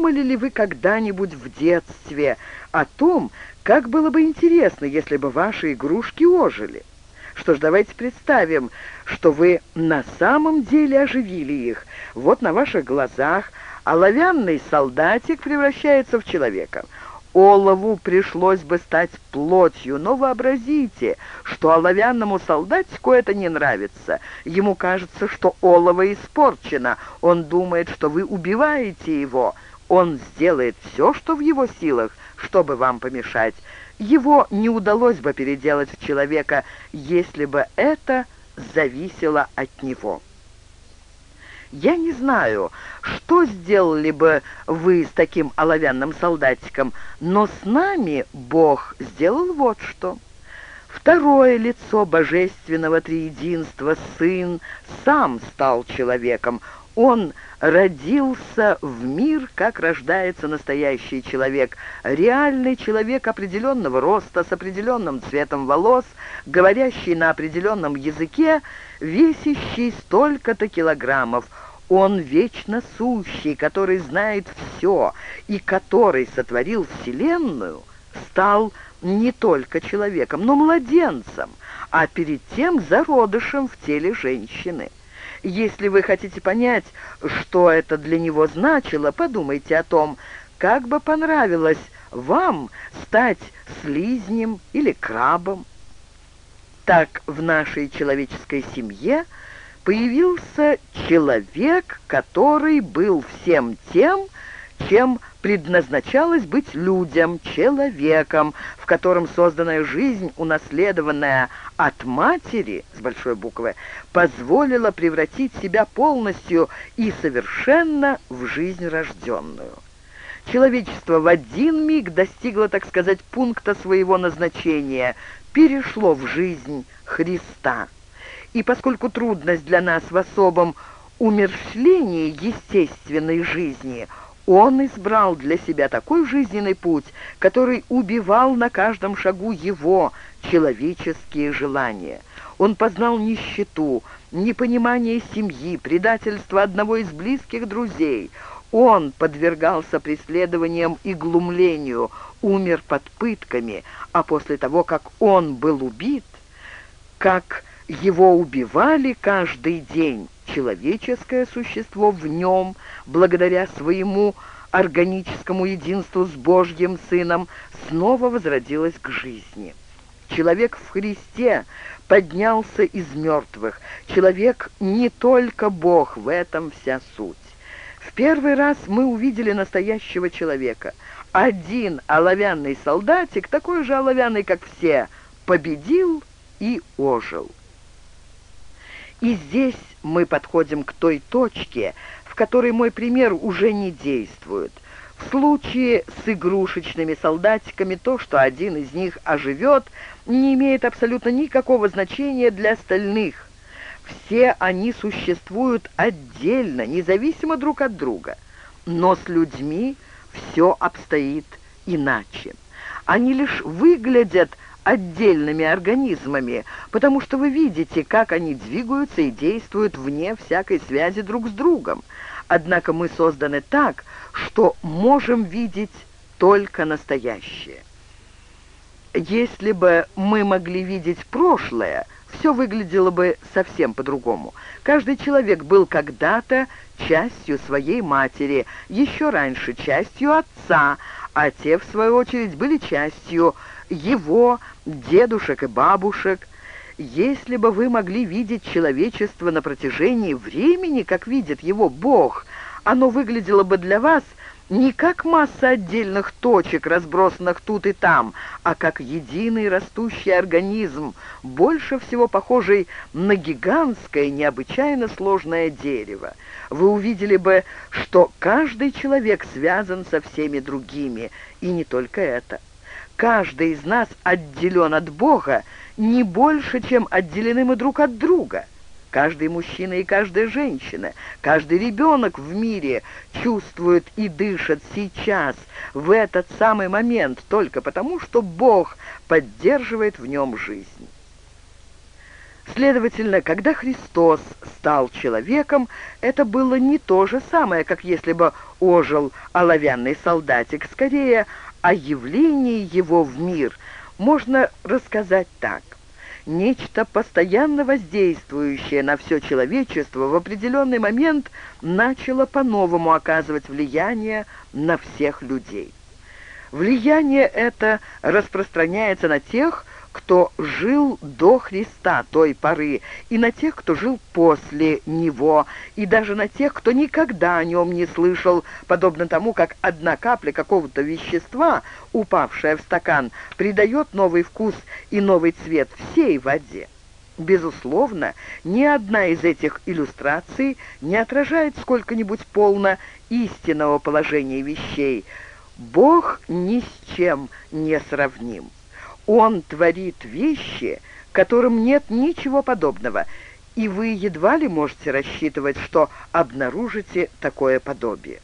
думали ли вы когда-нибудь в детстве о том, как было бы интересно, если бы ваши игрушки ожили? Что ж, давайте представим, что вы на самом деле оживили их. Вот на ваших глазах оловянный солдатик превращается в человека. Олову пришлось бы стать плотью, но вообразите, что оловянному солдатику это не нравится. Ему кажется, что олово испорчено. Он думает, что вы убиваете его. Он сделает все, что в его силах, чтобы вам помешать. Его не удалось бы переделать в человека, если бы это зависело от него. Я не знаю, что сделали бы вы с таким оловянным солдатиком, но с нами Бог сделал вот что. Второе лицо божественного триединства, Сын, сам стал человеком. Он родился в мир, как рождается настоящий человек, реальный человек определенного роста, с определенным цветом волос, говорящий на определенном языке, весящий столько-то килограммов. Он вечно сущий, который знает все и который сотворил Вселенную, стал не только человеком, но младенцем, а перед тем зародышем в теле женщины. Если вы хотите понять, что это для него значило, подумайте о том, как бы понравилось вам стать слизнем или крабом. Так в нашей человеческой семье появился человек, который был всем тем, чем предназначалось быть людям, человеком, в котором созданная жизнь, унаследованная от матери, с большой буквы, позволила превратить себя полностью и совершенно в жизнь рожденную. Человечество в один миг достигло, так сказать, пункта своего назначения, перешло в жизнь Христа. И поскольку трудность для нас в особом умершлении естественной жизни – он избрал для себя такой жизненный путь, который убивал на каждом шагу его человеческие желания. Он познал нищету, непонимание семьи, предательство одного из близких друзей. Он подвергался преследованиям и глумлению, умер под пытками, а после того, как он был убит, как его убивали каждый день, человеческое существо в нем, благодаря своему органическому единству с Божьим Сыном, снова возродилось к жизни. Человек в Христе поднялся из мертвых. Человек не только Бог, в этом вся суть. В первый раз мы увидели настоящего человека. Один оловянный солдатик, такой же оловянный, как все, победил и ожил. И здесь мы подходим к той точке, в которой мой пример уже не действует. В случае с игрушечными солдатиками то, что один из них оживет, не имеет абсолютно никакого значения для остальных. Все они существуют отдельно, независимо друг от друга. Но с людьми все обстоит иначе. Они лишь выглядят отдельными организмами, потому что вы видите, как они двигаются и действуют вне всякой связи друг с другом. Однако мы созданы так, что можем видеть только настоящее. Если бы мы могли видеть прошлое, все выглядело бы совсем по-другому. Каждый человек был когда-то частью своей матери, еще раньше частью отца, а те, в свою очередь, были частью его, дедушек и бабушек. Если бы вы могли видеть человечество на протяжении времени, как видит его Бог, оно выглядело бы для вас не как масса отдельных точек, разбросанных тут и там, а как единый растущий организм, больше всего похожий на гигантское, необычайно сложное дерево. Вы увидели бы, что каждый человек связан со всеми другими, и не только это. Каждый из нас отделен от Бога не больше, чем отделены мы друг от друга. Каждый мужчина и каждая женщина, каждый ребенок в мире чувствует и дышит сейчас, в этот самый момент, только потому, что Бог поддерживает в нем жизнь. Следовательно, когда Христос стал человеком, это было не то же самое, как если бы ожил оловянный солдатик. Скорее, о явлении его в мир можно рассказать так. Нечто постоянно воздействующее на все человечество в определенный момент начало по-новому оказывать влияние на всех людей. Влияние это распространяется на тех, кто жил до Христа той поры, и на тех, кто жил после Него, и даже на тех, кто никогда о нем не слышал, подобно тому, как одна капля какого-то вещества, упавшая в стакан, придает новый вкус и новый цвет всей воде. Безусловно, ни одна из этих иллюстраций не отражает сколько-нибудь полно истинного положения вещей. Бог ни с чем не сравним. Он творит вещи, которым нет ничего подобного, и вы едва ли можете рассчитывать, что обнаружите такое подобие.